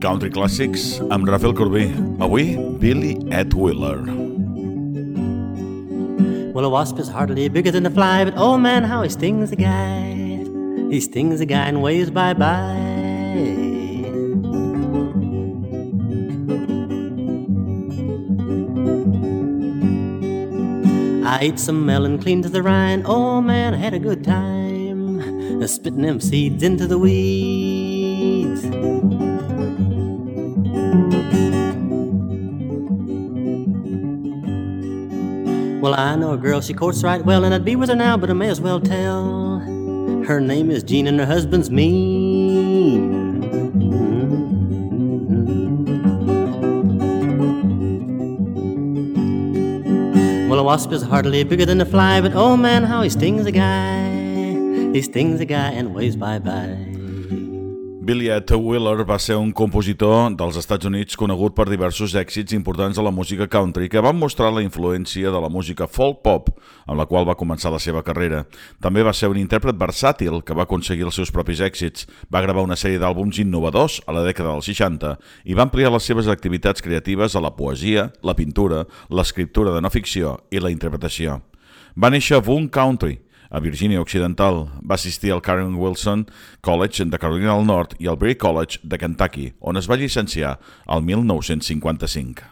Country Classics amb Rafel Corbí. Avui, Billy Edd Wheeler. Well, a wasp is hardly bigger than a fly, but oh man, how he stings a guy. He stings a guy and waves bye-bye. I ate some melon clean to the rind. Oh man, I had a good time. Spitting them seeds into the weeds. Well, I know a girl, she courts right well, and I'd be with her now, but I may as well tell. Her name is Jean, and her husband's mean. Well, a wasp is hardly bigger than a fly, but oh man, how he stings a guy. He stings a guy and waves bye-bye. Billy Ed Wheeler va ser un compositor dels Estats Units conegut per diversos èxits importants de la música country que van mostrar la influència de la música folk pop amb la qual va començar la seva carrera. També va ser un intèrpret versàtil que va aconseguir els seus propis èxits, va gravar una sèrie d'àlbums innovadors a la dècada dels 60 i va ampliar les seves activitats creatives a la poesia, la pintura, l'escriptura de no ficció i la interpretació. Va néixer a Boone Country, a Virgínia Occidental. Va assistir al Karen Wilson College de Carolina del Nord i al Berry College de Kentucky, on es va llicenciar al 1955.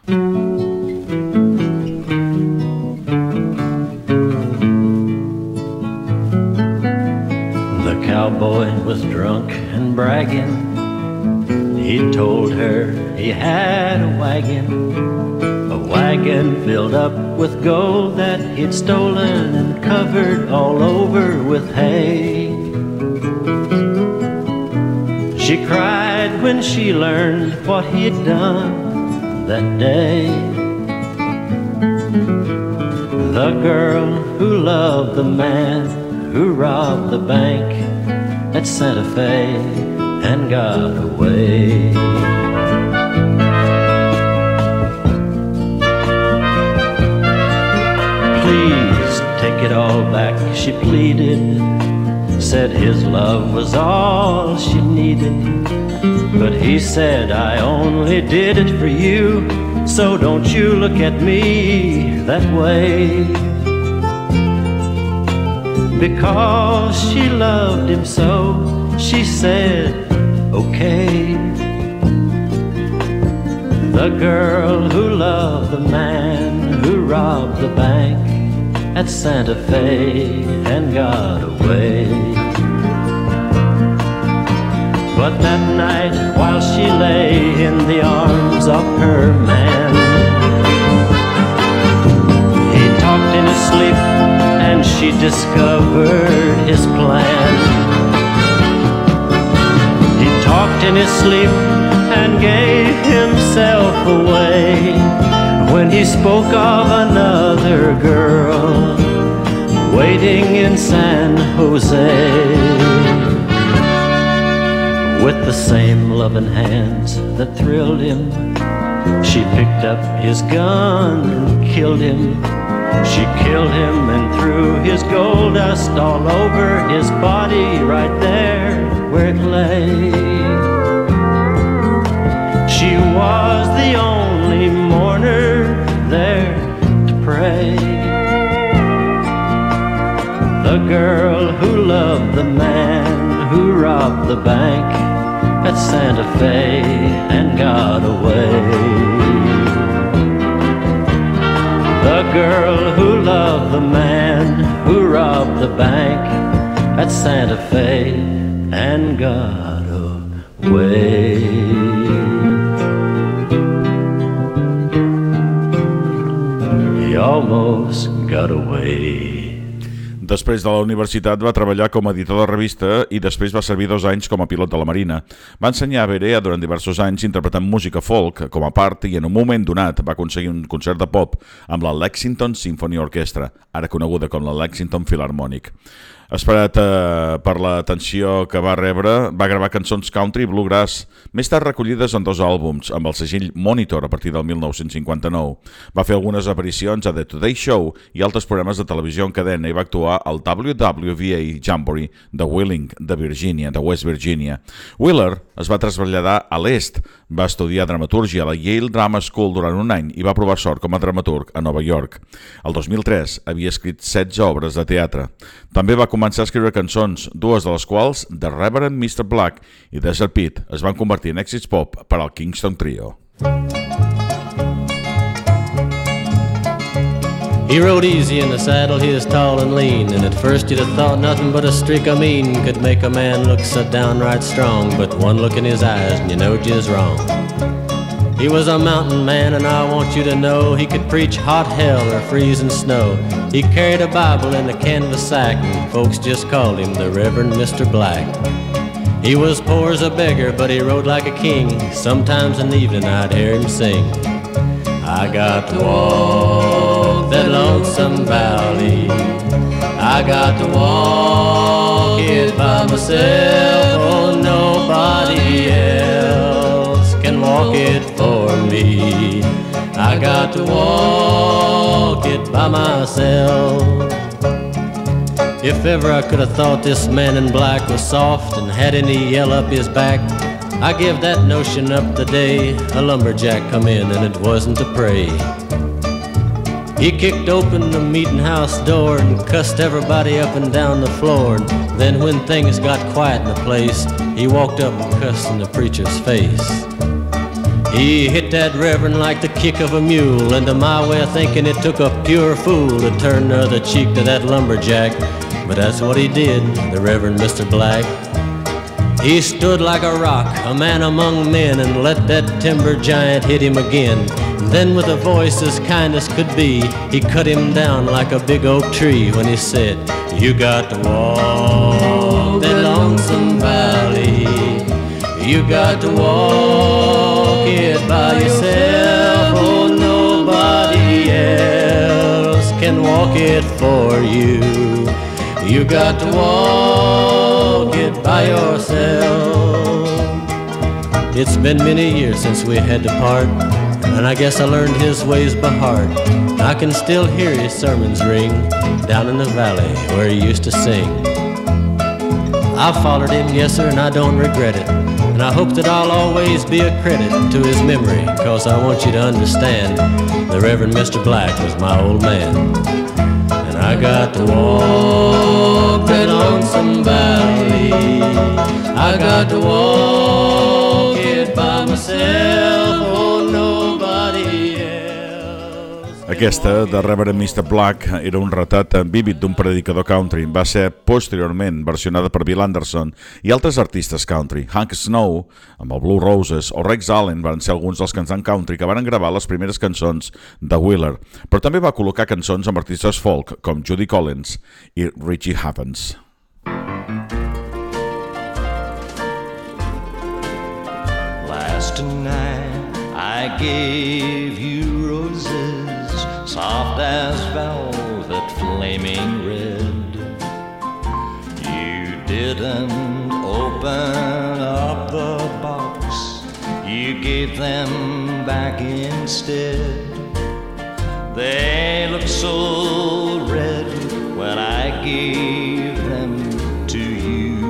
The cowboy was drunk and bragging. He told her he had a wagon wagon filled up with gold that he'd stolen and covered all over with hay. She cried when she learned what he'd done that day. The girl who loved the man who robbed the bank at Santa Fe and got away. It all back, she pleaded. Said his love was all she needed. But he said, I only did it for you, so don't you look at me that way. Because she loved him so, she said, okay. The girl who loved the man who robbed the bank at Santa Fe and got away. But that night, while she lay in the arms of her man, he talked in his sleep and she discovered his plan. He talked in his sleep and gave himself away when he spoke of another girl waiting in San Jose with the same loving hands that thrilled him. She picked up his gun and killed him. She killed him and threw his gold dust all over his body right there where it lay. She was the only mourner there to pray. The girl who loved the man who robbed the bank at Santa Fe and got away. The girl who loved the man who robbed the bank at Santa Fe and got away. Almost got away. Després de la universitat va treballar com a editor de revista i després va servir dos anys com a pilot de la Marina. Va ensenyar a Berea durant diversos anys interpretant música folk com a part i en un moment donat va aconseguir un concert de pop amb la Lexington Symphony Orchestra, ara coneguda com la Lexington Philharmonic. Esperat eh, per l'atenció que va rebre, va gravar cançons country i bluegrass, més tard recollides en dos àlbums, amb el segell Monitor a partir del 1959. Va fer algunes aparicions a The Today Show i altres programes de televisió en cadena i va actuar al WWVA Jamboree de Wheeling, de Virginia, de West Virginia. Wheeler es va traslladar a l'est, va estudiar dramatúrgia a la Yale Drama School durant un any i va provar sort com a dramaturg a Nova York. El 2003 havia escrit 16 obres de teatre. També va començar a escriure cançons, dues de les quals, The Reverend Mr. Black i Desert Pit, es van convertir en èxits pop per al Kingston Trio. He rode easy in the saddle, he is tall and lean, and at first you'd have thought nothing but a streak of mean could make a man look so downright strong, but one look in his eyes and you know just wrong. He was a mountain man, and I want you to know he could preach hot hell or freezing snow. He carried a Bible in a canvas sack, and folks just called him the Reverend Mr. Black. He was poor as a beggar, but he rode like a king. Sometimes in the evening I'd hear him sing. I got to walk lonesome valley. I got to walk it by myself. Oh, nobody else can walk it for me. I got to walk it by myself. If ever I could have thought this man in black was soft and had any yell up his back, I give that notion up the day a lumberjack come in and it wasn't to pray. He kicked open the meeting house door and cussed everybody up and down the floor. And then when things got quiet in the place, he walked up and cussed in the preacher's face. He hit that reverend like the kick of a mule, and to my way of thinking, it took a pure fool to turn the other cheek to that lumberjack. But that's what he did, the Reverend Mr. Black. He stood like a rock, a man among men, and let that timber giant hit him again. Then, with a voice as kind as could be, he cut him down like a big oak tree when he said, You got to walk that lonesome valley. You got to walk it by yourself. Oh, nobody else can walk it for you. You got to walk it by yourself. It's been many years since we had to part, and I guess I learned his ways by heart. I can still hear his sermons ring down in the valley where he used to sing. I followed him, yes sir, and I don't regret it. And I hope that I'll always be a credit to his memory, cause I want you to understand the Reverend Mr. Black was my old man. And I got to walk that lonesome valley. I got to walk it by myself, Aquesta, de Reverend Mr. Black, era un retrat vívid d'un predicador country. Va ser posteriorment versionada per Bill Anderson i altres artistes country. Hank Snow, amb el Blue Roses, o Rex Allen van ser alguns dels cantants country que van gravar les primeres cançons de Wheeler, però també va col·locar cançons amb artistes folk com Judy Collins i Richie Havens. Last night I gave you soft as velvet, flaming red. You didn't open up the box, you gave them back instead. They look so red when I gave them to you.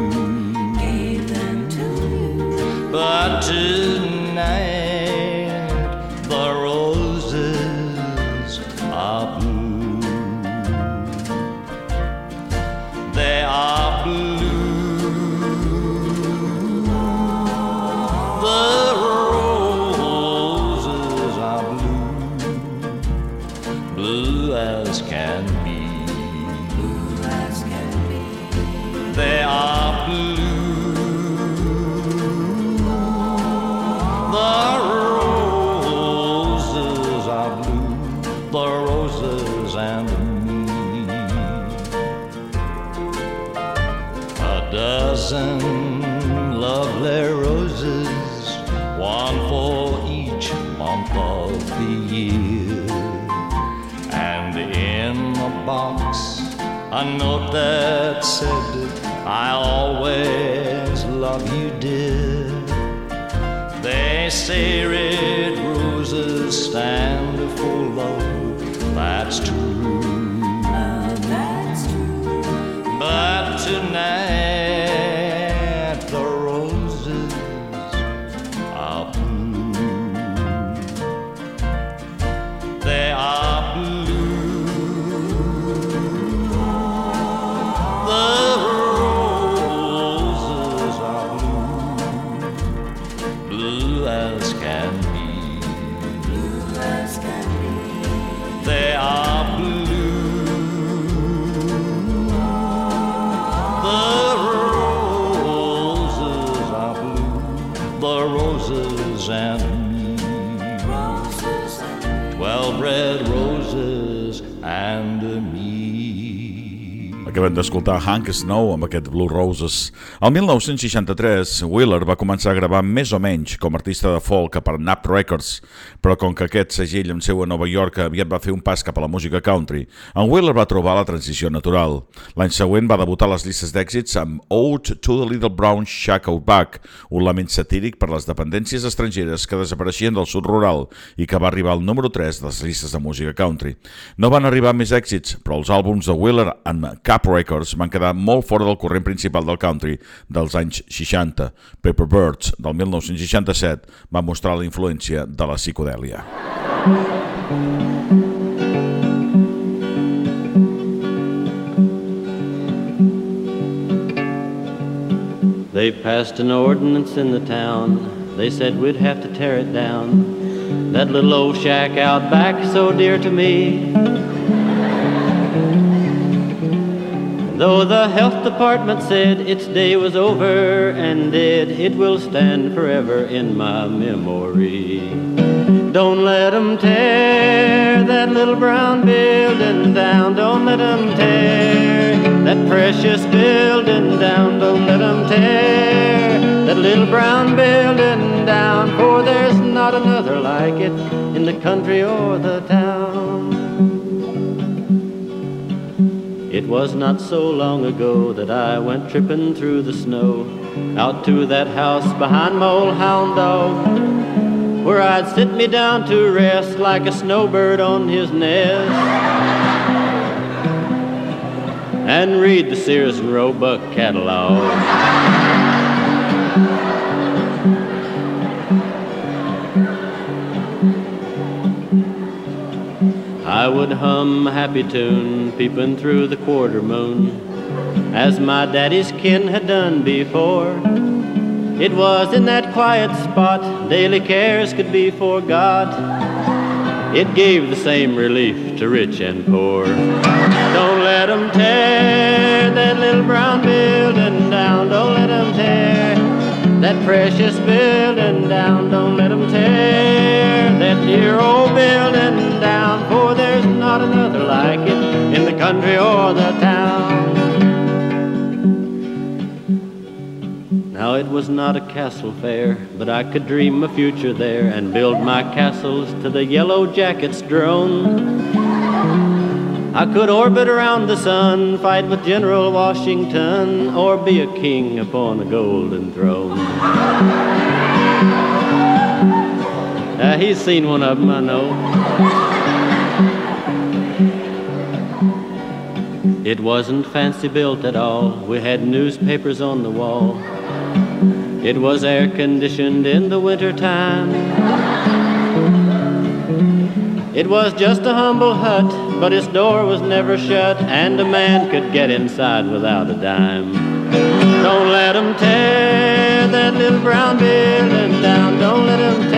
But tonight said, I always love you, dear. They say red roses stand for love. That's true. Acabem d'escoltar Hank Snow amb aquest Blue Roses. El 1963, Wheeler va començar a gravar més o menys com a artista de folk per Nap Records, però com que aquest segell amb seu a Nova York aviat va fer un pas cap a la música country, en Wheeler va trobar la transició natural. L'any següent va debutar les llistes d'èxits amb Ode to the Little Brown Shack Out Back, un lament satíric per les dependències estrangeres que desapareixien del sud rural i que va arribar al número 3 de les llistes de música country. No van arribar més èxits, però els àlbums de Wheeler amb Cap Tap Records van quedar molt fora del corrent principal del country dels anys 60. Paper Birds, del 1967, va mostrar la influència de la psicodèlia. They passed an ordinance in the town. They said we'd have to tear it down. That little old shack out back, so dear to me. Though the health department said its day was over and dead, it will stand forever in my memory. Don't let 'em tear that little brown building down. Don't let 'em tear that precious building down. Don't let 'em tear that little brown building down. For there's not another like it in the country or the town. It was not so long ago that I went tripping through the snow out to that house behind my old hound dog where I'd sit me down to rest like a snowbird on his nest and read the Sears and Roebuck catalog. I would hum a happy tune, peeping through the quarter moon, as my daddy's kin had done before. It was in that quiet spot daily cares could be forgot. It gave the same relief to rich and poor. Don't let 'em tear that little brown building down. Don't let 'em tear that precious building down. Don't let 'em tear that dear old building down. For there's not another like it in the country or the town. Now it was not a castle fair, but I could dream a future there and build my castles to the yellow jackets drone. I could orbit around the sun, fight with General Washington, or be a king upon a golden throne. Uh, he's seen one of them, I know. It wasn't fancy built at all. We had newspapers on the wall. It was air conditioned in the winter time. It was just a humble hut, but its door was never shut, and a man could get inside without a dime. Don't let 'em tear that little brown building down. Don't let 'em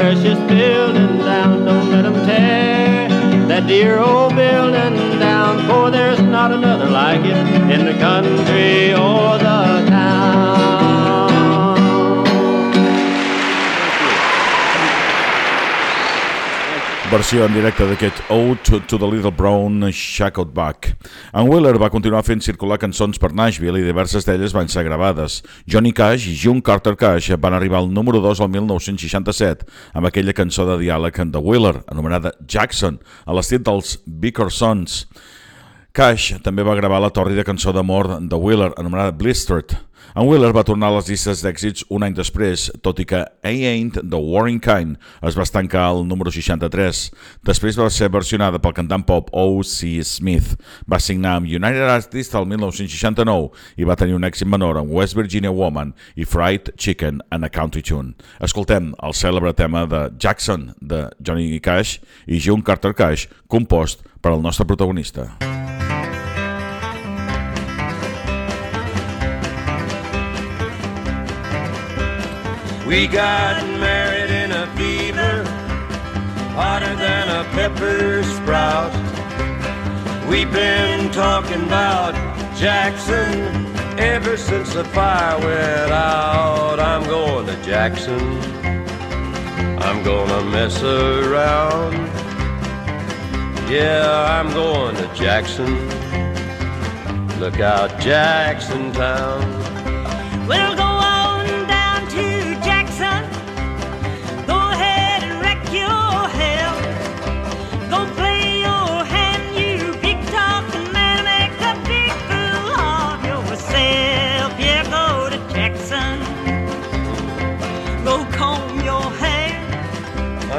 precious building down. Don't let 'em tear that dear old building down, for there's not another like it in the country or the Versió en directe d'aquest Ode to, the Little Brown Shackled Back. En Wheeler va continuar fent circular cançons per Nashville i diverses d'elles van ser gravades. Johnny Cash i June Carter Cash van arribar al número 2 al 1967 amb aquella cançó de diàleg de Wheeler, anomenada Jackson, a l'estil dels Bickersons. Cash també va gravar la tòrrida cançó d'amor de Wheeler, anomenada Blistered. En Wheeler va tornar a les llistes d'èxits un any després, tot i que I Ain't the Warring Kind es va estancar al número 63. Després va ser versionada pel cantant pop O.C. Smith. Va signar amb United Artists el 1969 i va tenir un èxit menor amb West Virginia Woman i Fried Chicken and a Country Tune. Escoltem el cèlebre tema de Jackson de Johnny Cash i June Carter Cash, compost per al nostre protagonista. We got married in a fever, hotter than a pepper sprout. We've been talking about Jackson ever since the fire went out. I'm going to Jackson. I'm gonna mess around. Yeah, I'm going to Jackson. Look out, Jackson Town. We'll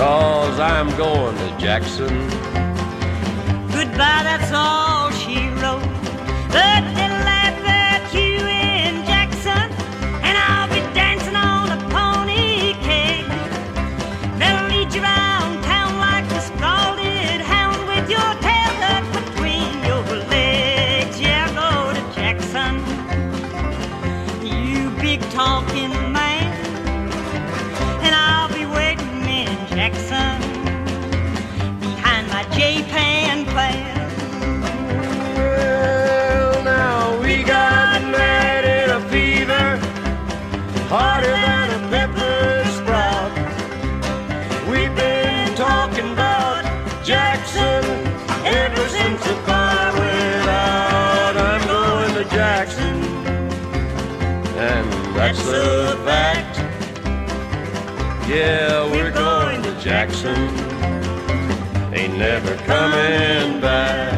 Cause I'm going to Jackson. Goodbye, that's all she wrote. But Yeah, we're going to Jackson. Ain't never coming back.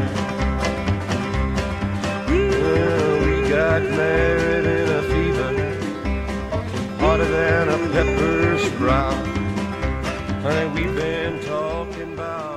Well, we got married in a fever, hotter than a pepper sprout. Honey, we've been talking.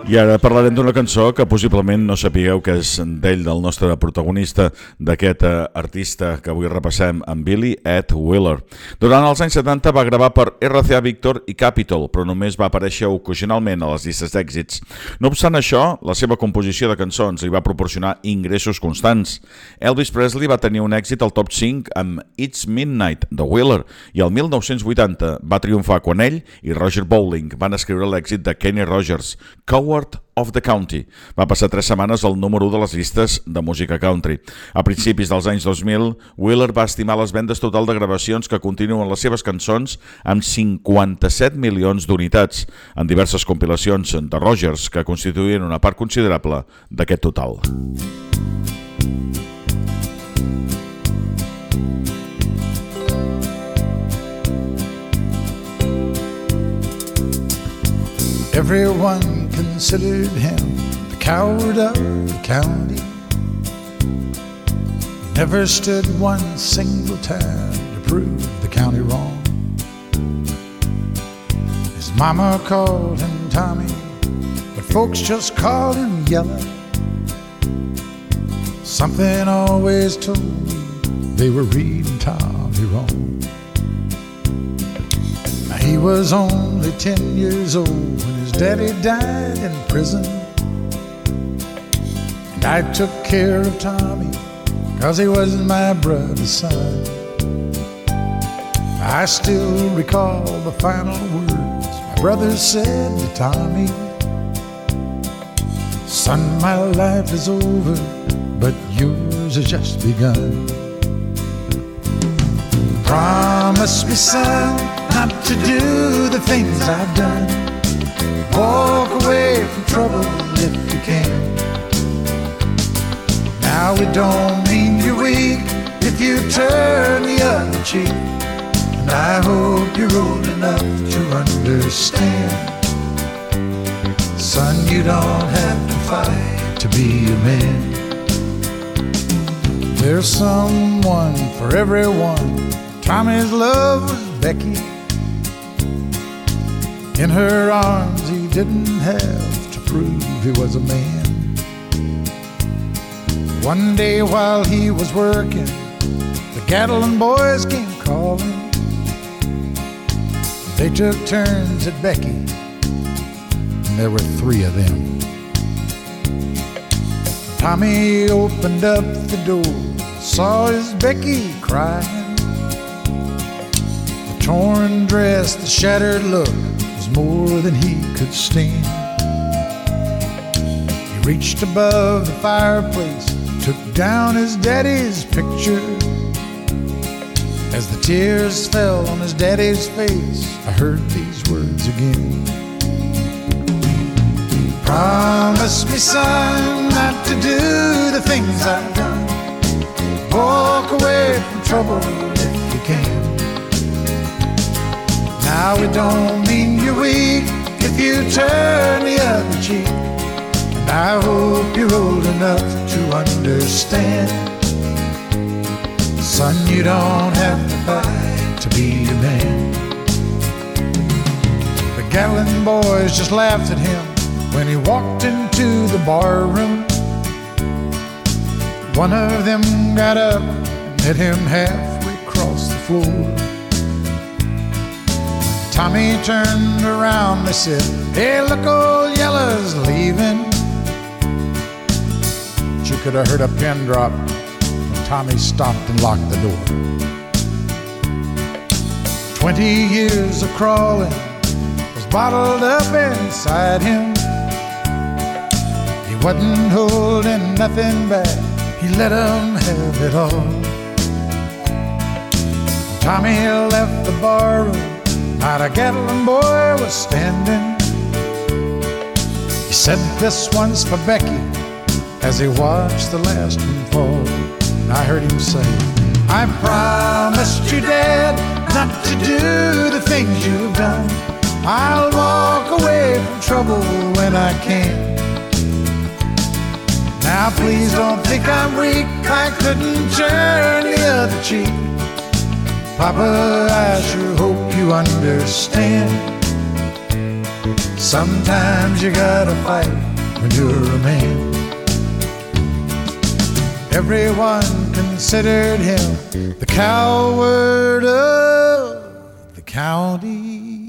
I ara parlarem d'una cançó que possiblement no sapigueu que és d'ell, del nostre protagonista, d'aquest eh, artista que avui repassem, en Billy Ed Wheeler. Durant els anys 70 va gravar per RCA Victor i Capitol, però només va aparèixer ocasionalment a les llistes d'èxits. No obstant això, la seva composició de cançons li va proporcionar ingressos constants. Elvis Presley va tenir un èxit al top 5 amb It's Midnight, de Wheeler, i el 1980 va triomfar quan ell i Roger Bowling van escriure l'èxit de Kenny Rogers, Coward Award of the County. Va passar tres setmanes al número 1 de les llistes de música country. A principis dels anys 2000, Wheeler va estimar les vendes total de gravacions que continuen les seves cançons amb 57 milions d'unitats, en diverses compilacions de Rogers que constituïen una part considerable d'aquest total. Everyone considered him the coward of the county. Never stood one single time to prove the county wrong. His mama called him Tommy, but folks just called him Yellow. Something always told me they were reading Tommy wrong. He was only 10 years old daddy died in prison. And I took care of Tommy, cause he was my brother's son. I still recall the final words my brother said to Tommy Son, my life is over, but yours has just begun. Promise me, son not to do the things I've done. Walk away from trouble if you can. Now it don't mean you're weak if you turn the other cheek. And I hope you're old enough to understand. Son, you don't have to fight to be a man. There's someone for everyone. Tommy's love was Becky. In her arms, he didn't have to prove he was a man. One day while he was working, the Gatlin boys came calling. They took turns at Becky, and there were three of them. Tommy opened up the door, saw his Becky crying. The torn dress, the shattered look was more than he could stand. He reached above the fireplace, took down his daddy's picture. As the tears fell on his daddy's face, I heard these words again. Promise me, son, not to do the things I've done. Walk away from trouble Now it don't mean you're weak if you turn the other cheek. And I hope you're old enough to understand. Son, you don't have to fight to be a man. The Gatlin boys just laughed at him when he walked into the bar room. One of them got up and met him halfway across the floor. Tommy turned around, they said, Hey, look, old Yella's leaving. But you could have heard a pin drop when Tommy stopped and locked the door. Twenty years of crawling was bottled up inside him. He wasn't holding nothing back, he let 'em have it all. Tommy left the barroom, not a Gatlin boy was standing. He said, This one's for Becky, as he watched the last one fall. I heard him say, I promised you, Dad, not to do the things you've done. I'll walk away from trouble when I can. Now please don't think I'm weak. I couldn't turn the other cheek. Papa, I sure hope you understand. Sometimes you gotta fight when you're a man. Everyone considered him the coward of the county.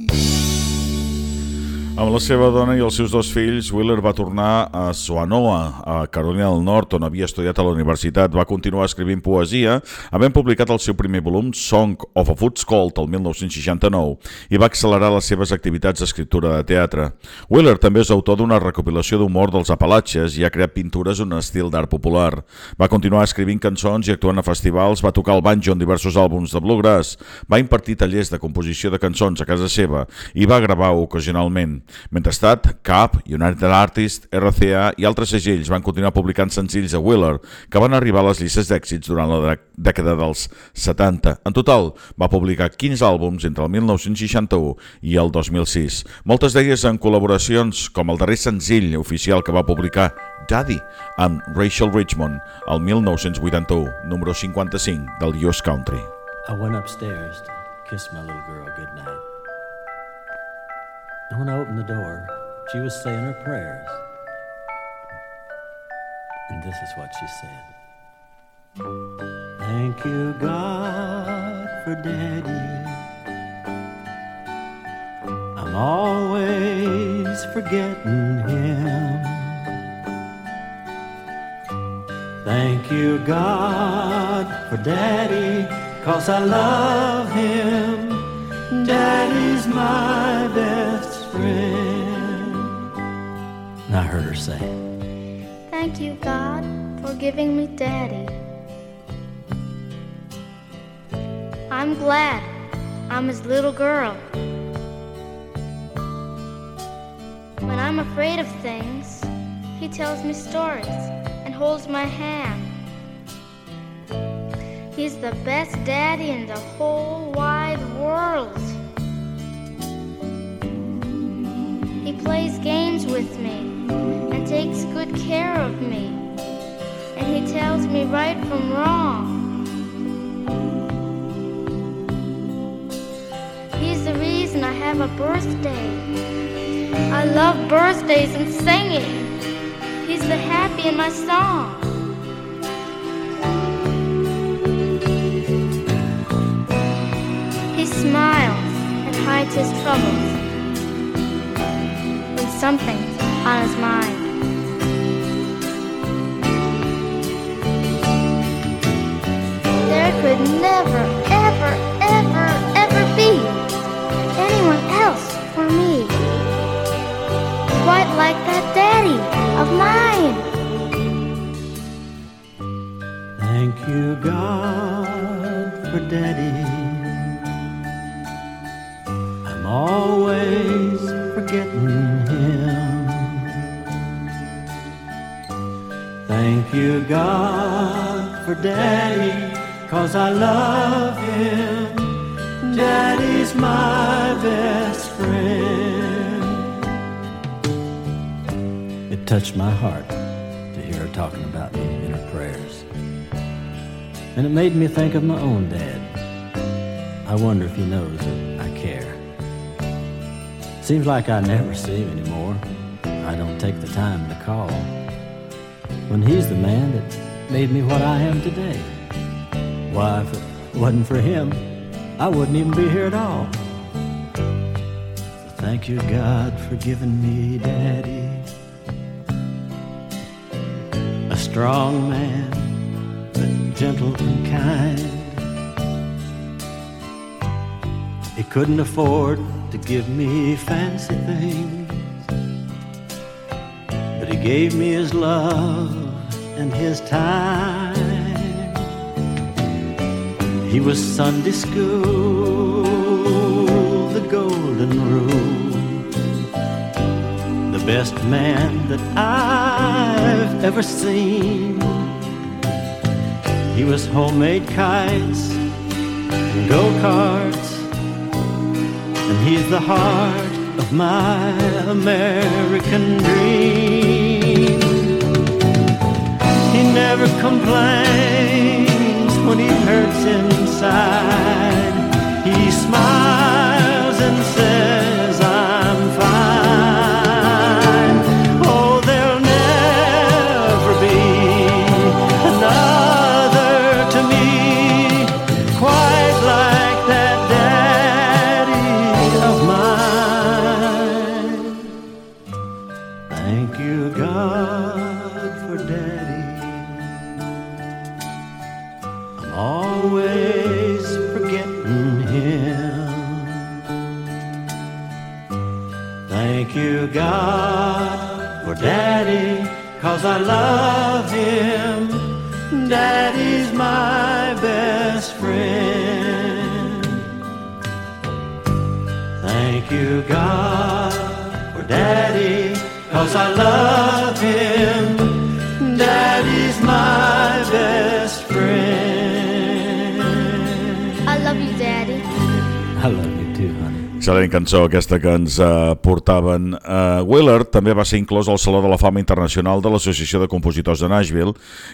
Amb la seva dona i els seus dos fills, Wheeler va tornar a Swanoa, a Carolina del Nord, on havia estudiat a la universitat. Va continuar escrivint poesia, havent publicat el seu primer volum, Song of a Foot's Cold, el 1969, i va accelerar les seves activitats d'escriptura de teatre. Wheeler també és autor d'una recopilació d'humor dels Apalatges i ha creat pintures en un estil d'art popular. Va continuar escrivint cançons i actuant a festivals, va tocar el banjo en diversos àlbums de bluegrass, va impartir tallers de composició de cançons a casa seva i va gravar ocasionalment. Mentrestant, Cap, United Artists, RCA i altres segells van continuar publicant senzills a Wheeler que van arribar a les llistes d'èxits durant la dècada dels 70. En total, va publicar 15 àlbums entre el 1961 i el 2006, moltes d'elles en col·laboracions, com el darrer senzill oficial que va publicar Daddy amb Rachel Richmond el 1981, número 55 del US Country. I went upstairs to kiss my little girl goodnight. And when I opened the door, she was saying her prayers. And this is what she said Thank you, God, for Daddy. I'm always forgetting him. Thank you, God, for Daddy, cause I love him. Daddy's my best And I heard her say, Thank you, God, for giving me Daddy. I'm glad I'm his little girl. When I'm afraid of things, he tells me stories and holds my hand. He's the best daddy in the whole wide world. Plays games with me and takes good care of me. And he tells me right from wrong. He's the reason I have a birthday I love birthdays and singing. He's the happy in my song. He smiles and hides his troubles when something's on his mind. There could never, Daddy, cause I love him. Daddy's my best friend. It touched my heart to hear her talking about me in her prayers. And it made me think of my own dad. I wonder if he knows that I care. Seems like I never see him anymore. I don't take the time to call. When he's the man that made me what I am today. Why, if it wasn't for him, I wouldn't even be here at all. So thank you, God, for giving me Daddy. A strong man, but gentle and kind. He couldn't afford to give me fancy things, but he gave me his love and his time. He was Sunday school, the golden rule, the best man that I've ever seen. He was homemade kites and go karts, and he's the heart of my American dream. He never complains when he hurts inside. He smiles cause I love him. Daddy's my best friend. Thank you, God, for Daddy, cause I love him. Excel·lent cançó aquesta que ens eh, portaven. Eh, Willard també va ser inclòs al Saló de la Fama Internacional de l'Associació de Compositors de Nashville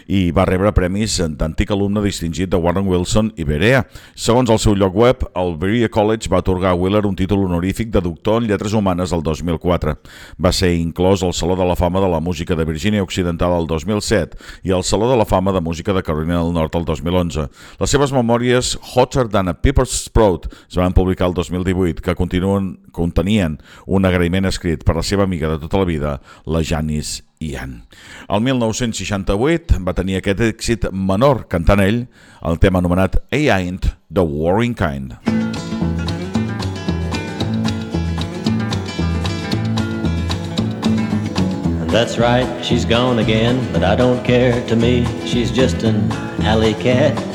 i va rebre premis d'antic alumne distingit de Warren Wilson i Berea. Segons el seu lloc web, el Berea College va atorgar a Willard un títol honorífic de doctor en lletres humanes el 2004. Va ser inclòs al Saló de la Fama de la Música de Virgínia Occidental el 2007 i al Saló de la Fama de Música de Carolina del Nord el 2011. Les seves memòries Hotter Than a Pepper's Sprout es van publicar el 2018 que continuen, contenien un agraïment escrit per la seva amiga de tota la vida, la Janice Ian. El 1968 va tenir aquest èxit menor cantant ell el tema anomenat I Ain't the Warring Kind. That's right, she's gone again, but I don't care. To me, she's just an alley cat.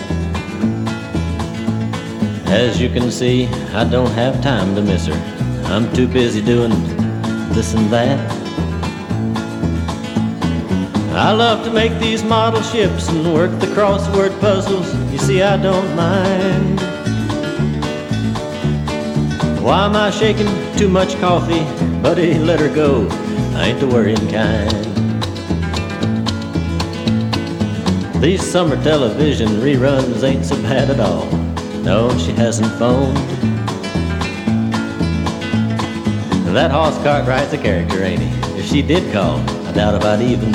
As you can see, I don't have time to miss her. I'm too busy doing this and that. I love to make these model ships and work the crossword puzzles. You see, I don't mind. Why am I shaking too much coffee? Buddy, let her go. I ain't the worrying kind. These summer television reruns ain't so bad at all. No, she hasn't phoned. That Hoss Cartwright's a character, ain't he? If she did call, I doubt if I'd even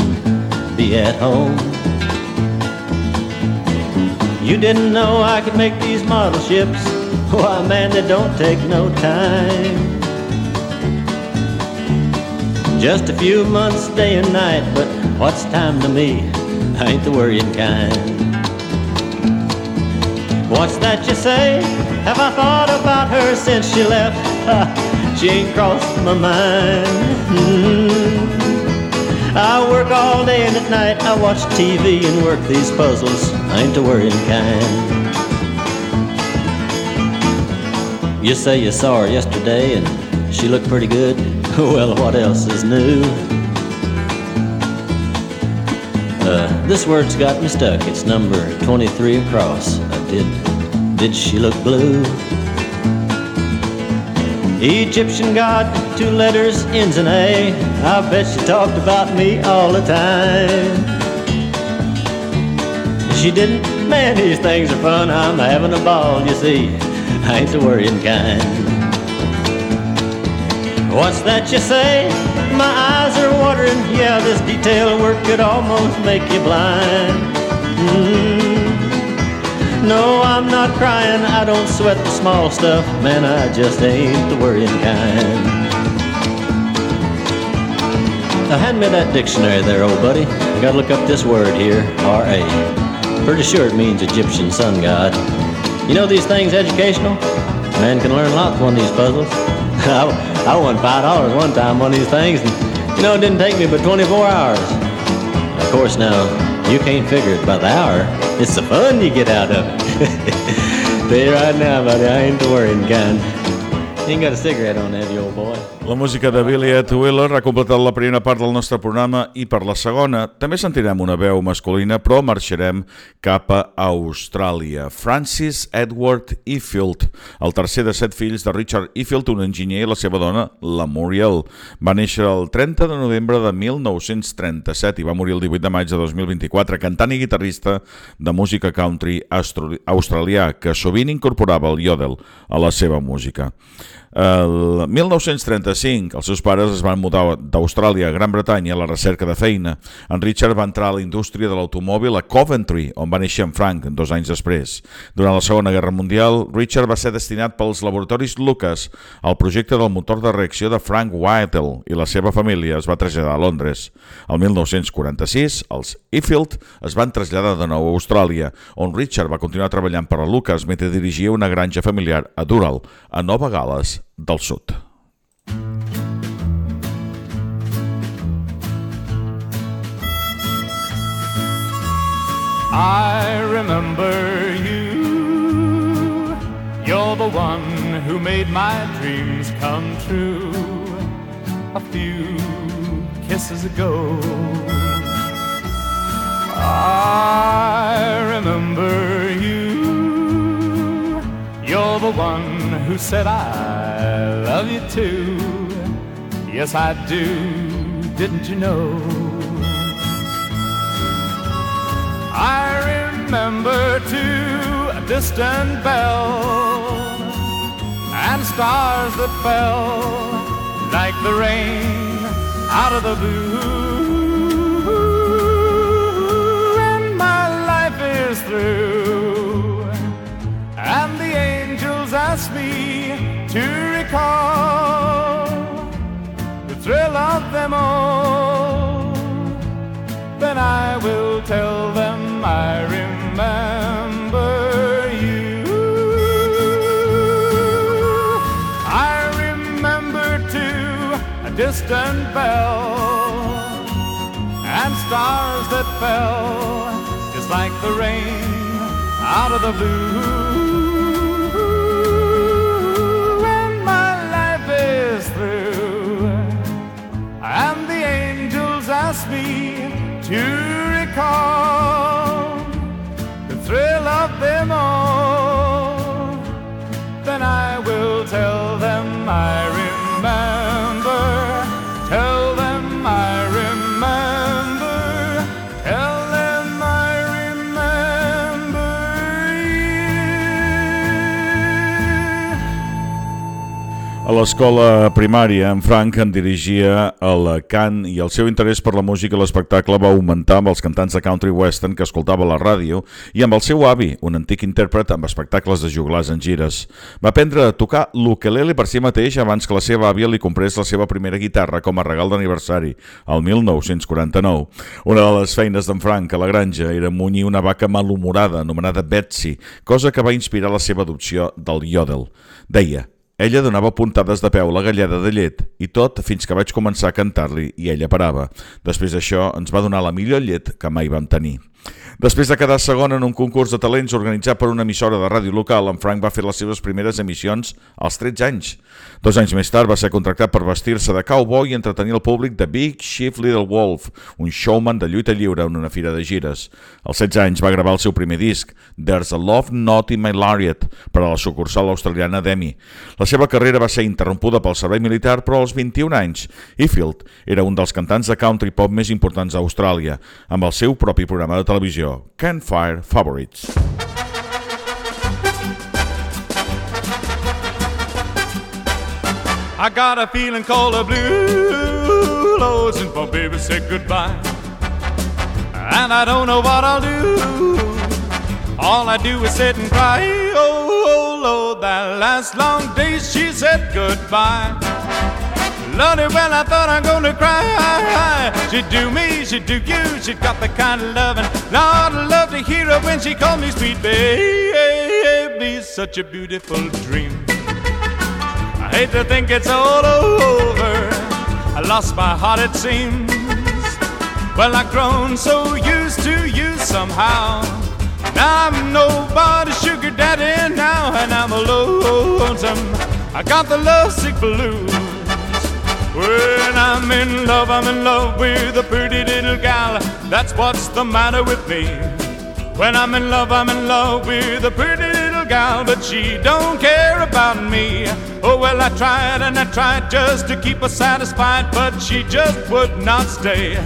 be at home. You didn't know I could make these model ships. Why, man, they don't take no time. Just a few months, day and night, but what's time to me? I ain't the worrying kind. What's that you say? Have I thought about her since she left? she ain't crossed my mind. Mm. I work all day and at night. I watch TV and work these puzzles. I ain't the worrying kind. You say you saw her yesterday and she looked pretty good. well, what else is new? Uh, this word's got me stuck. It's number 23 across. Uh, did, did she look blue? Egyptian god, two letters, ends in A. I bet she talked about me all the time. She didn't, man, these things are fun. I'm having a ball, you see. I ain't the worrying kind. What's that you say? My eyes are watering. Yeah, this detail work could almost make you blind. Mm. No, I'm not crying. I don't sweat the small stuff. Man, I just ain't the worrying kind. Now hand me that dictionary there, old buddy. I gotta look up this word here, R-A. Pretty sure it means Egyptian sun god. You know these things educational? Man can learn a lot from one of these puzzles. I, I won five dollars one time on these things, and you know it didn't take me but 24 hours. Of course, now you can't figure it by the hour. It's the fun you get out of it. You right now, buddy, I ain't the worrying kind. You ain't got a cigarette on that, you old boy. La música de Billy Ed Wheeler ha completat la primera part del nostre programa i per la segona també sentirem una veu masculina però marxarem cap a Austràlia. Francis Edward Effield, el tercer de set fills de Richard Effield, un enginyer, i la seva dona, la Muriel. Va néixer el 30 de novembre de 1937 i va morir el 18 de maig de 2024, cantant i guitarrista de música country australià que sovint incorporava el yodel a la seva música. El 1935, els seus pares es van mudar d'Austràlia a Gran Bretanya a la recerca de feina. En Richard va entrar a la indústria de l'automòbil a Coventry, on va néixer en Frank dos anys després. Durant la Segona Guerra Mundial, Richard va ser destinat pels laboratoris Lucas al projecte del motor de reacció de Frank Whittle i la seva família es va traslladar a Londres. El 1946, els Effield es van traslladar de nou a Austràlia, on Richard va continuar treballant per a Lucas mentre dirigia una granja familiar a Dural, a Nova Gales del Sud. I remember you. You're the one who made my dreams come true. A few kisses ago. I remember you. You're the one who said I love you too. Yes, I do. Didn't you know? I remember too a distant bell and stars that fell like the rain out of the blue. Ask me to recall the thrill of them all. Then I will tell them I remember you. I remember too a distant bell and stars that fell just like the rain out of the blue. Angels ask me to recall l'escola primària, en Frank en dirigia el cant i el seu interès per la música i l'espectacle va augmentar amb els cantants de country western que escoltava a la ràdio i amb el seu avi, un antic intèrpret amb espectacles de juglars en gires. Va aprendre a tocar l'ukelele per si mateix abans que la seva àvia li comprés la seva primera guitarra com a regal d'aniversari, el 1949. Una de les feines d'en Frank a la granja era munyir una vaca malhumorada anomenada Betsy, cosa que va inspirar la seva adopció del yodel. Deia, ella donava puntades de peu la galleda de llet i tot fins que vaig començar a cantar-li i ella parava. Després d'això ens va donar la millor llet que mai vam tenir. Després de quedar segon en un concurs de talents organitzat per una emissora de ràdio local, en Frank va fer les seves primeres emissions als 13 anys. Dos anys més tard va ser contractat per vestir-se de cowboy i entretenir el públic de Big Chief Little Wolf, un showman de lluita lliure en una fira de gires. Als 16 anys va gravar el seu primer disc, There's a Love Not in My Lariat, per a la sucursal australiana d'Emi. La seva carrera va ser interrompuda pel servei militar, però als 21 anys, Efield era un dels cantants de country pop més importants d'Austràlia, amb el seu propi programa de televisió, Campfire Favorites. I got a feeling called a blue Lord, since my baby said goodbye. And I don't know what I'll do. All I do is sit and cry. Oh, oh Lord, that last long day she said goodbye. Lordy, well, I thought I'm gonna cry. She'd do me, she'd do you, she'd got the kind of loving. Lord, I love to hear her when she called me sweet baby. Such a beautiful dream. I hate to think it's all over. I lost my heart, it seems. Well, I've grown so used to you somehow. Now I'm nobody's sugar daddy now, and I'm lonesome. I got the lovesick blues. When I'm in love, I'm in love with a pretty little gal. That's what's the matter with me. When I'm in love, I'm in love with a pretty little gal, but she don't care about me. Oh, well, I tried and I tried just to keep her satisfied, but she just would not stay.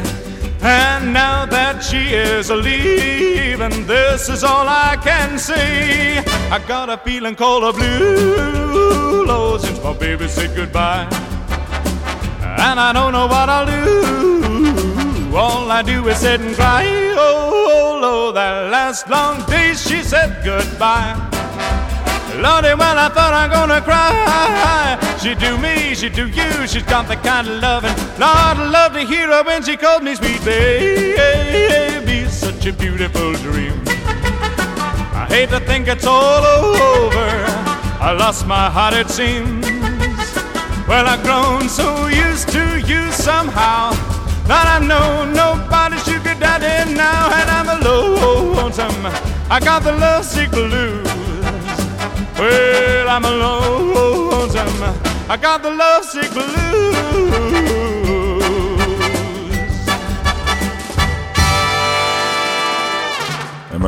And now that she is leaving, this is all I can say. I got a feeling called a blue, Lord, since my baby said goodbye. And I don't know what I'll do. All I do is sit and cry. Oh, Lord, that last long day she said goodbye. Lordy, well, I thought I'm gonna cry. She do me, she do you, she's got the kind of loving. Lord, I love to hear her when she called me sweet baby. Such a beautiful dream. I hate to think it's all over. I lost my heart, it seems. Well, I've grown so used to you somehow that I know nobody's sugar daddy now, and I'm a lonesome. I got the lovesick blues. Well, I'm a lonesome. I got the lovesick blues.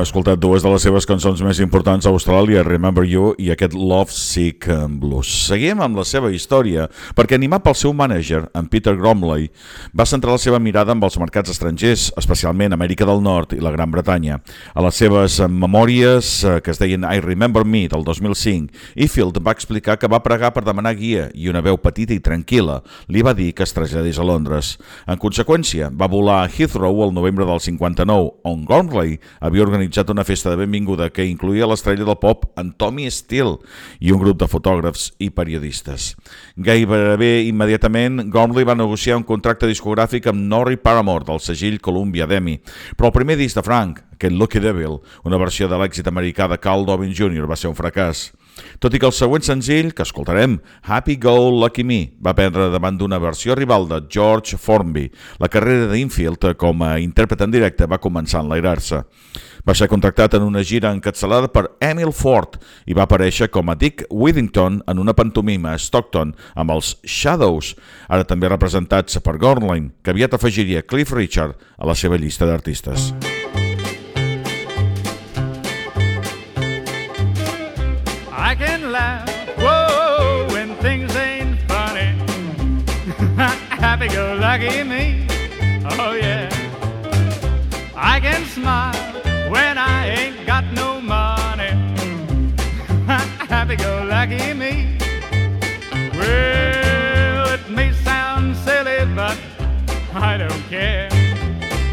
Escoltat dues de les seves cançons més importants a Austràlia, Remember You i aquest Love Sick Blues. Seguim amb la seva història, perquè animat pel seu mànager, en Peter Gromley, va centrar la seva mirada amb els mercats estrangers, especialment Amèrica del Nord i la Gran Bretanya. A les seves memòries, eh, que es deien I Remember Me, del 2005, Efield va explicar que va pregar per demanar guia i una veu petita i tranquil·la li va dir que es traslladés a Londres. En conseqüència, va volar a Heathrow el novembre del 59, on Gormley havia organitzat una festa de benvinguda que incluïa l'estrella del pop en Tommy Steele i un grup de fotògrafs i periodistes. Gairebé immediatament, Gormley va negociar un contracte discogràfic amb Norrie Paramore del segell Columbia d'Emi, però el primer disc de Frank, aquest Lucky Devil, una versió de l'èxit americà de Carl Dobbin Jr., va ser un fracàs. Tot i que el següent senzill, que escoltarem, Happy Go Lucky Me, va perdre davant d'una versió rival de George Formby. La carrera d'Infield com a intèrpret en directe va començar a enlairar-se. Va ser contractat en una gira encapçalada per Emil Ford i va aparèixer com a Dick Whittington en una pantomima a Stockton amb els Shadows, ara també representats per Gornline, que aviat afegiria Cliff Richard a la seva llista d'artistes. I Happy go lucky me, oh yeah. I can smile when I ain't got no money. Happy go lucky me. Well, it may sound silly, but I don't care.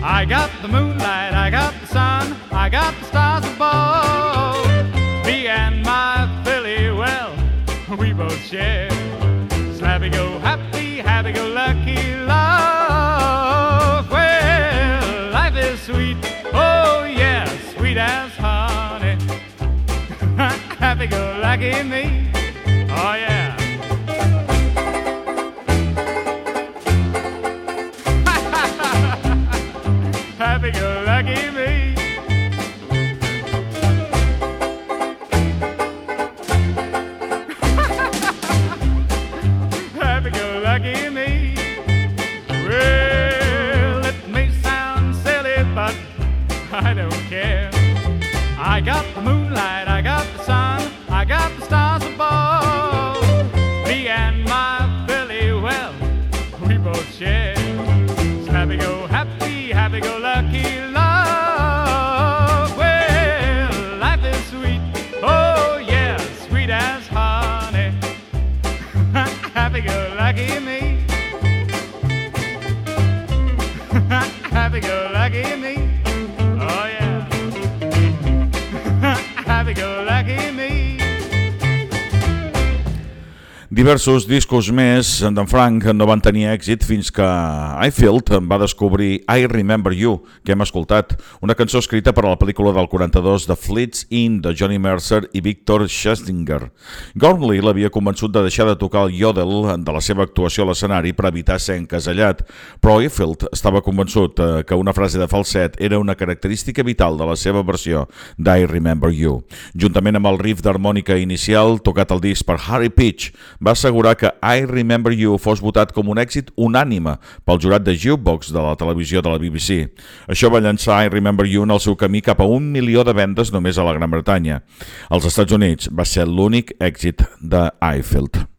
I got the moonlight, I got the sun, I got the stars above. Me and my filly, well, we both share. It's happy go happy, happy go lucky love. Well, life is sweet, oh yeah, sweet as honey. happy go lucky me, oh yeah. happy go lucky me. Diversos discos més d'en Frank no van tenir èxit fins que Eiffeld va descobrir I Remember You, que hem escoltat, una cançó escrita per a la pel·lícula del 42 de Fleets In de Johnny Mercer i Victor Scherzinger. Gormley l'havia convençut de deixar de tocar el yodel de la seva actuació a l'escenari per evitar ser encasellat, però Eiffeld estava convençut eh, que una frase de falset era una característica vital de la seva versió d'I Remember You. Juntament amb el riff d'harmònica inicial tocat al disc per Harry Peach, va assegurar que I Remember You fos votat com un èxit unànime pel jurat de Jukebox de la televisió de la BBC. Això va llançar I Remember You en el seu camí cap a un milió de vendes només a la Gran Bretanya. Als Estats Units va ser l'únic èxit de Eiffeld.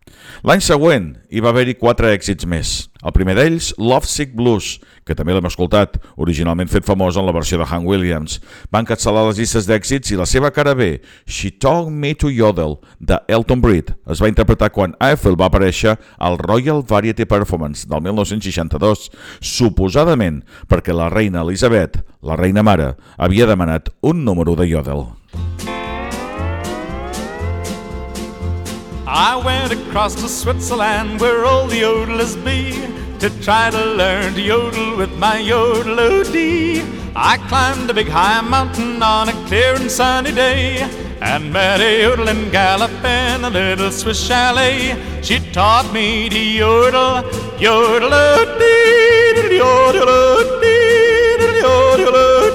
L'any següent hi va haver-hi quatre èxits més. El primer d'ells, Love Sick Blues, que també l'hem escoltat, originalment fet famós en la versió de Hank Williams. Va encapçalar les llistes d'èxits i la seva cara B, She Taught Me to Yodel, de Elton Breed, es va interpretar quan Eiffel va aparèixer al Royal Variety Performance del 1962, suposadament perquè la reina Elisabet, la reina mare, havia demanat un número de Yodel. I went across to Switzerland where all the yodelers be to try to learn to yodel with my yodel OD. I climbed a big high mountain on a clear and sunny day and met a yodeling gal up in a little Swiss chalet. She taught me to yodel, yodel OD, yodel OD, yodel OD.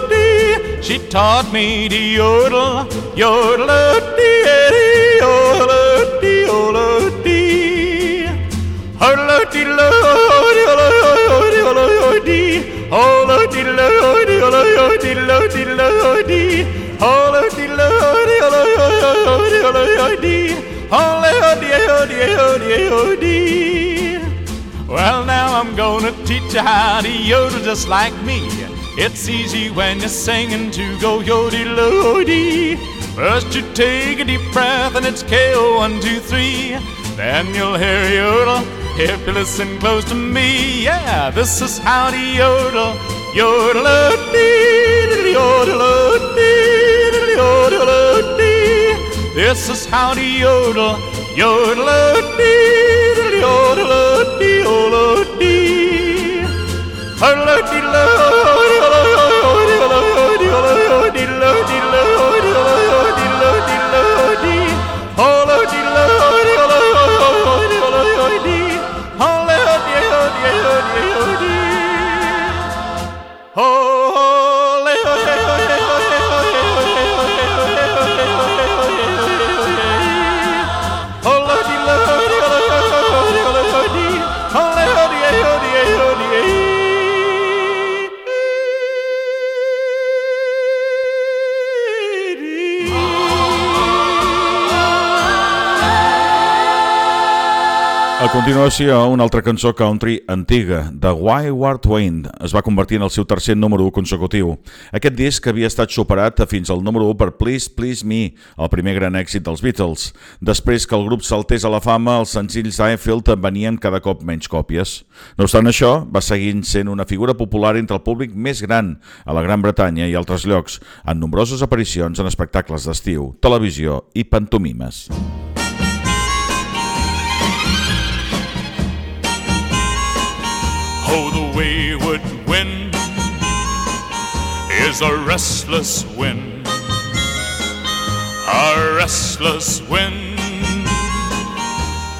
She taught me to yodel, yodel OD, yodel OD, yodel OD. Well, now I'm gonna teach you how to yodel just like me. It's easy when you're singing to go yodel-o-dee. First you take a deep breath and it's KO one, two, three. Then you'll hear yodel if you listen close to me. Yeah, this is how to yodel. Yodel dee, yodel dee, yodel dee. This is how to yodel. Yodel dee, yodel dee, yodel dee. Yodel dee, Oh! Continuació, una altra cançó country antiga, de Ward Twain, es va convertir en el seu tercer número 1 consecutiu. Aquest disc havia estat superat fins al número 1 per Please Please Me, el primer gran èxit dels Beatles. Després que el grup saltés a la fama, els senzills d'Einfield venien cada cop menys còpies. No obstant això, va seguir sent una figura popular entre el públic més gran a la Gran Bretanya i altres llocs, en nombroses aparicions en espectacles d'estiu, televisió i pantomimes. Oh, the wayward wind is a restless wind, a restless wind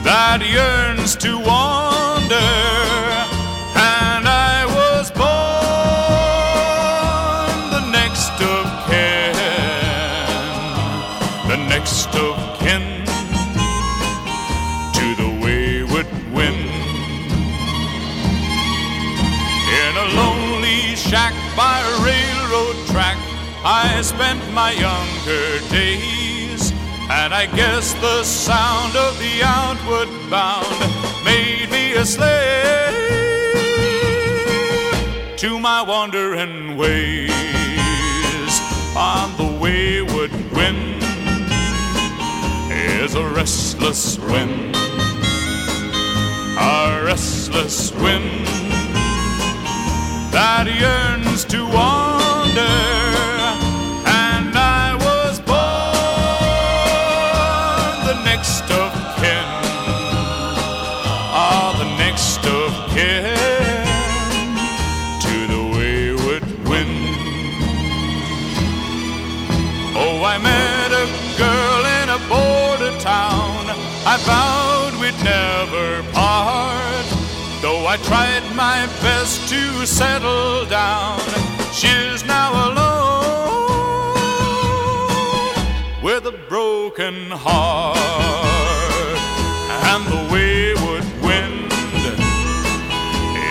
that yearns to wander. And I guess the sound of the outward bound made me a slave to my wandering ways. On the wayward wind is a restless wind, a restless wind that yearns to wander. I tried my best to settle down, she's now alone with a broken heart. And the wayward wind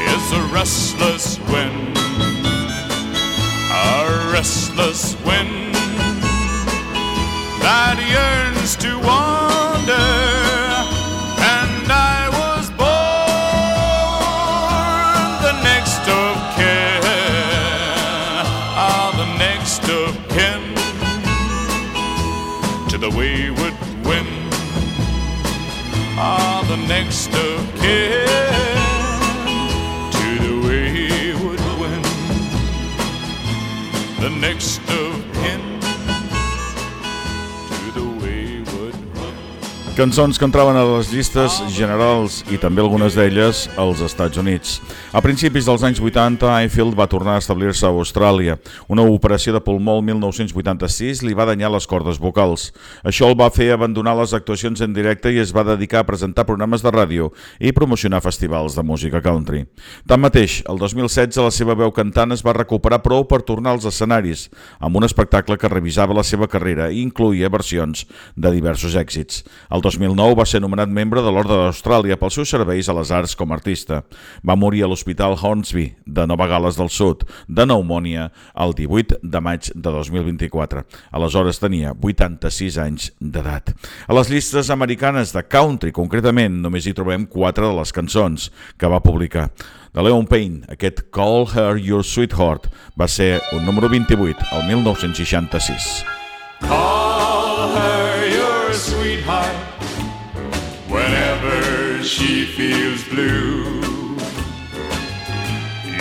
is a restless wind, a restless wind next of kin to the wayward wind, ah, the next of kin to the wayward wind, the next of Cançons que entraven a les llistes generals i també algunes d'elles als Estats Units. A principis dels anys 80, Einfield va tornar a establir-se a Austràlia. Una operació de pulmó el 1986 li va danyar les cordes vocals. Això el va fer abandonar les actuacions en directe i es va dedicar a presentar programes de ràdio i promocionar festivals de música country. Tanmateix, el 2016 la seva veu cantant es va recuperar prou per tornar als escenaris, amb un espectacle que revisava la seva carrera i incluïa versions de diversos èxits. El 2009 va ser nomenat membre de l'Ordre d'Austràlia pels seus serveis a les arts com a artista. Va morir a l'Hospital Hornsby de Nova Gales del Sud de pneumònia el 18 de maig de 2024. Aleshores tenia 86 anys d'edat. A les llistes americanes de country, concretament, només hi trobem quatre de les cançons que va publicar. De Leon Payne, aquest Call Her Your Sweetheart va ser un número 28 el 1966. Call her feels blue.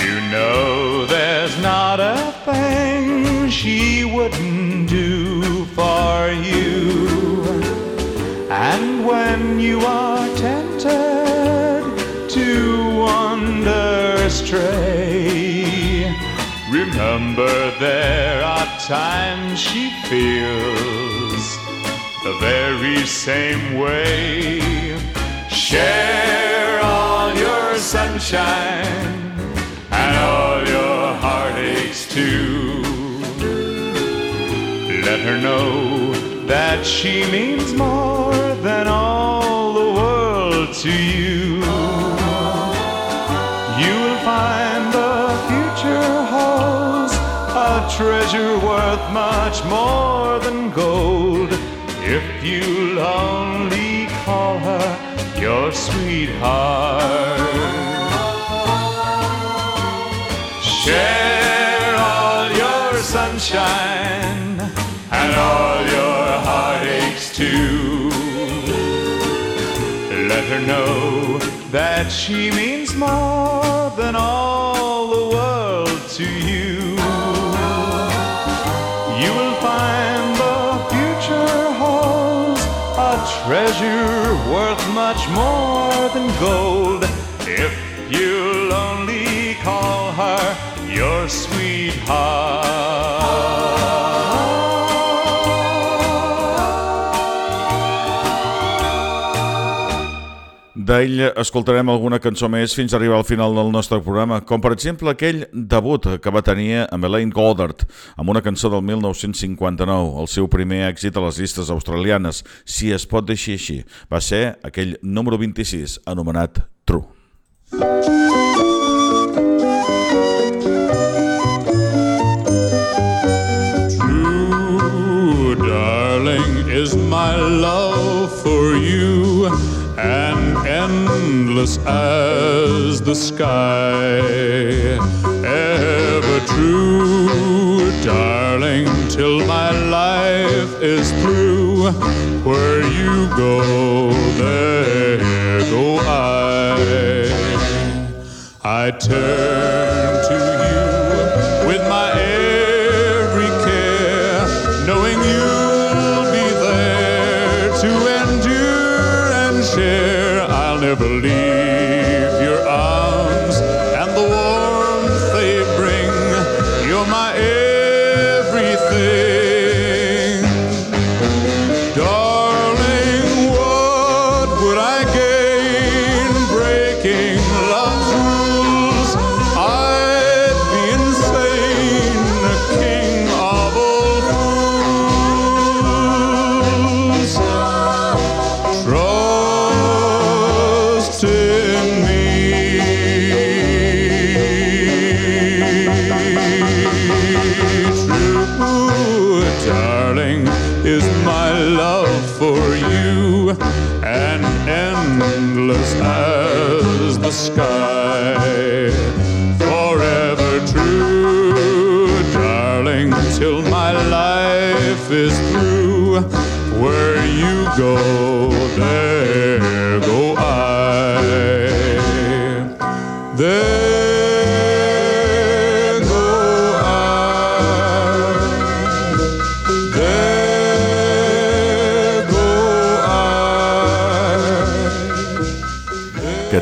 You know there's not a thing she wouldn't do for you. And when you are tempted to wander astray, remember there are times she feels the very same way. Share sunshine and all your heartaches too. Let her know that she means more than all the world to you. You will find the future holds a treasure worth much more than gold if call her your sweetheart. Share all your sunshine and all your heartaches too. Let her know that she means more than all treasure worth much more than gold if you'll only call her your sweetheart. D'ell escoltarem alguna cançó més fins a arribar al final del nostre programa, com per exemple aquell debut que va tenir amb Elaine Goddard, amb una cançó del 1959, el seu primer èxit a les llistes australianes, si es pot deixar així. Va ser aquell número 26, anomenat True. True, as the sky. Ever true, darling, till my life is through. Where you go, there go I. I turn go,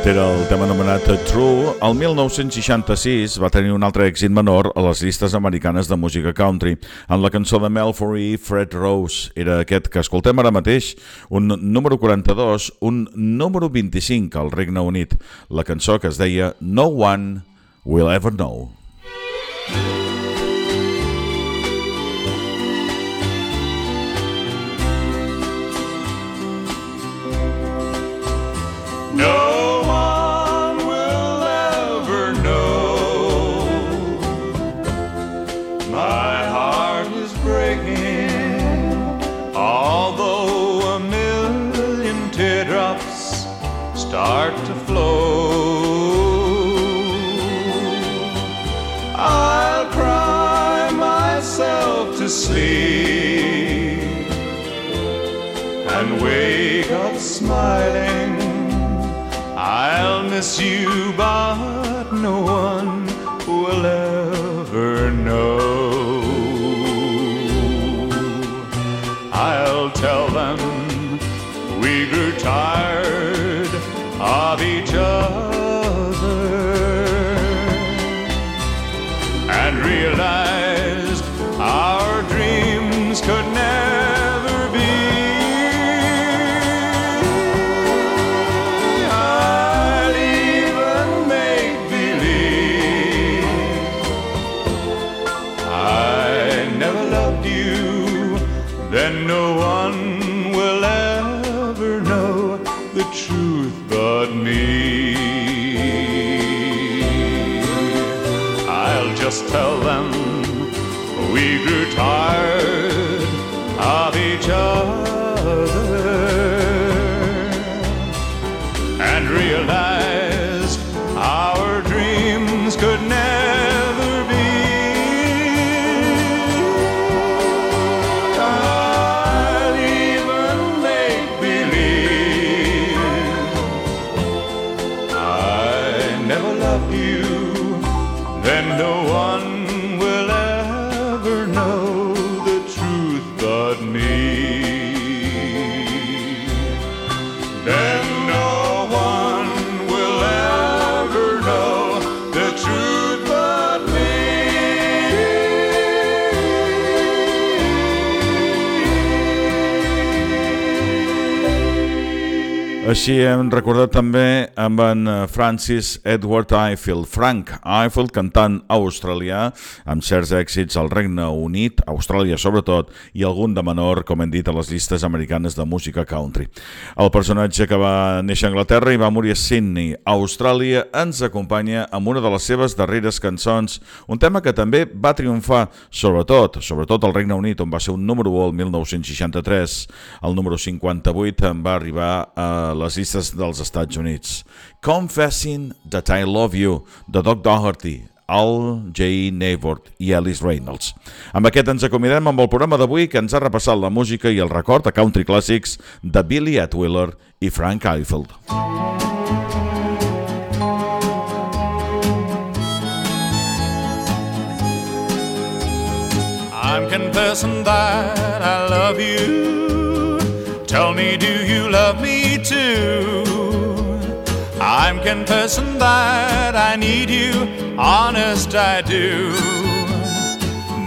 era el tema anomenat True. El 1966 va tenir un altre èxit menor a les llistes americanes de música country en la cançó de Melfory Fred Rose. Era aquest que escoltem ara mateix, un número 42, un número 25 al Regne Unit. La cançó que es deia No One Will Ever Know. No wake up smiling. I'll miss you, but no one will ever know. I'll tell them we grew tired of each other Així hem recordat també amb en eh, Francis Edward Eiffel, Frank Eiffel, cantant australià, amb certs èxits al Regne Unit, Austràlia sobretot, i algun de menor, com hem dit, a les llistes americanes de música country. El personatge que va néixer a Anglaterra i va morir a Sydney, Austràlia, ens acompanya amb una de les seves darreres cançons, un tema que també va triomfar, sobretot, sobretot al Regne Unit, on va ser un número 1 el 1963. El número 58 en va arribar a les llistes dels Estats Units. Confessing That I Love You, de Doc Doherty, Al J. Navort i Alice Reynolds. Amb aquest ens acomiadem amb el programa d'avui que ens ha repassat la música i el record a country clàssics de Billy Atwiller i Frank Eiffel. I'm confessing that I love you. Tell me, do I'm confessing that I need you, honest I do.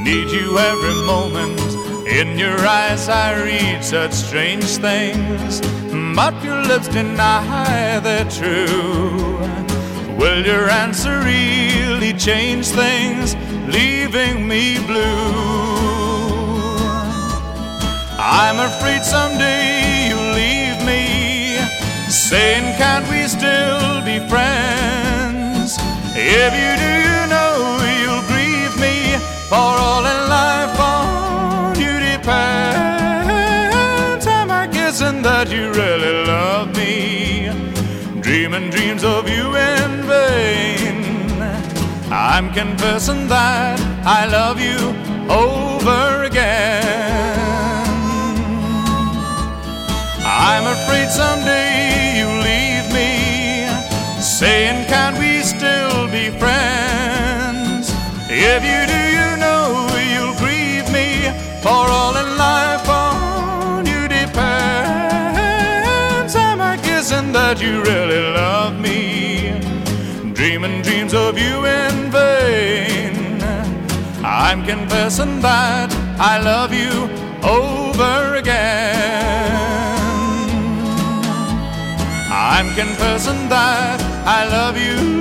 Need you every moment. In your eyes I read such strange things, but your lips deny they're true. Will your answer really change things, leaving me blue? I'm afraid someday saying, Can't we still be friends? If you do, you know you'll grieve me, for all in life on you depends. Am I guessing that you really love me? Dreaming dreams of you in vain. I'm confessing that I love you over again. I'm afraid someday saying, Can't we still be friends? If you do, you know you'll grieve me, for all in life on you depends. Am I guessing that you really love me? Dreaming dreams of you in vain. I'm confessing that I love you over again. I'm confessing that I love you